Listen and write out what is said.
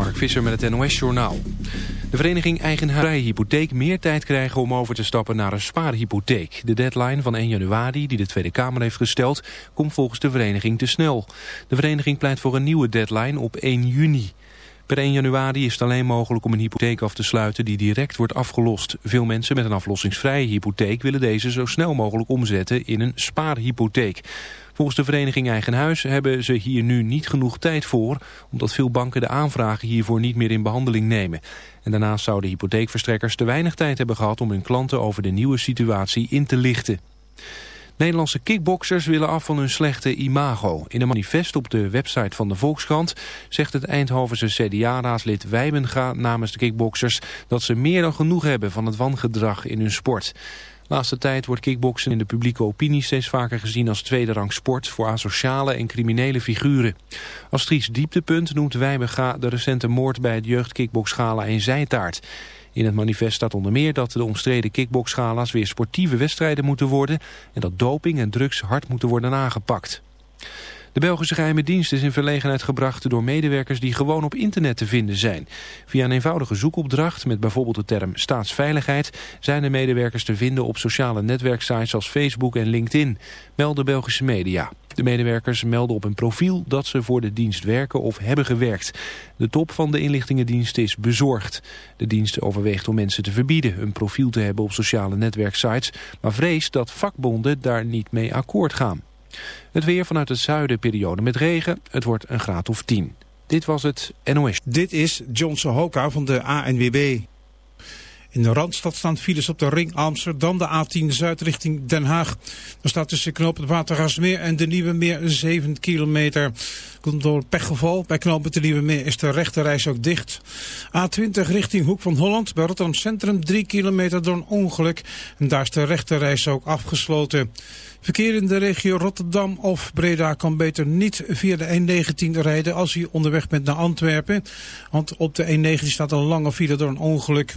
Mark Visser met het NOS-journaal. De vereniging Eigenhuis Hypotheek meer tijd krijgen om over te stappen naar een spaarhypotheek. De deadline van 1 januari, die de Tweede Kamer heeft gesteld, komt volgens de vereniging te snel. De vereniging pleit voor een nieuwe deadline op 1 juni. Per 1 januari is het alleen mogelijk om een hypotheek af te sluiten die direct wordt afgelost. Veel mensen met een aflossingsvrije hypotheek willen deze zo snel mogelijk omzetten in een spaarhypotheek. Volgens de vereniging Eigen Huis hebben ze hier nu niet genoeg tijd voor... omdat veel banken de aanvragen hiervoor niet meer in behandeling nemen. En daarnaast zouden hypotheekverstrekkers te weinig tijd hebben gehad... om hun klanten over de nieuwe situatie in te lichten. Nederlandse kickboxers willen af van hun slechte imago. In een manifest op de website van de Volkskrant zegt het Eindhovense CDA-raadslid Wijbenga namens de kickboxers dat ze meer dan genoeg hebben van het wangedrag in hun sport. Laatste tijd wordt kickboksen in de publieke opinie steeds vaker gezien als tweede rang sport voor asociale en criminele figuren. Als triest dieptepunt noemt Wijbega de recente moord bij het jeugdkickboksgala in Zijtaart. In het manifest staat onder meer dat de omstreden kickboksgala's weer sportieve wedstrijden moeten worden en dat doping en drugs hard moeten worden aangepakt. De Belgische geheime dienst is in verlegenheid gebracht door medewerkers die gewoon op internet te vinden zijn. Via een eenvoudige zoekopdracht met bijvoorbeeld de term staatsveiligheid zijn de medewerkers te vinden op sociale netwerksites als Facebook en LinkedIn, melden Belgische media. De medewerkers melden op een profiel dat ze voor de dienst werken of hebben gewerkt. De top van de inlichtingendienst is bezorgd. De dienst overweegt om mensen te verbieden een profiel te hebben op sociale netwerksites, maar vreest dat vakbonden daar niet mee akkoord gaan. Het weer vanuit het zuiden periode met regen. Het wordt een graad of 10. Dit was het NOS. Dit is Johnson Hoka van de ANWB. In de Randstad staan files op de ring Amsterdam, de A10 Zuid richting Den Haag. Er staat tussen knoop het Watergasmeer en de Nieuwe Meer 7 kilometer. Komt door pechgeval. Bij knoop de Nieuwe Meer is de rechterreis ook dicht. A20 richting Hoek van Holland. Bij Rotterdam Centrum 3 kilometer door een ongeluk. En daar is de rechterreis ook afgesloten. Verkeer in de regio Rotterdam of Breda kan beter niet via de E19 rijden als u onderweg bent naar Antwerpen. Want op de E19 staat een lange file door een ongeluk.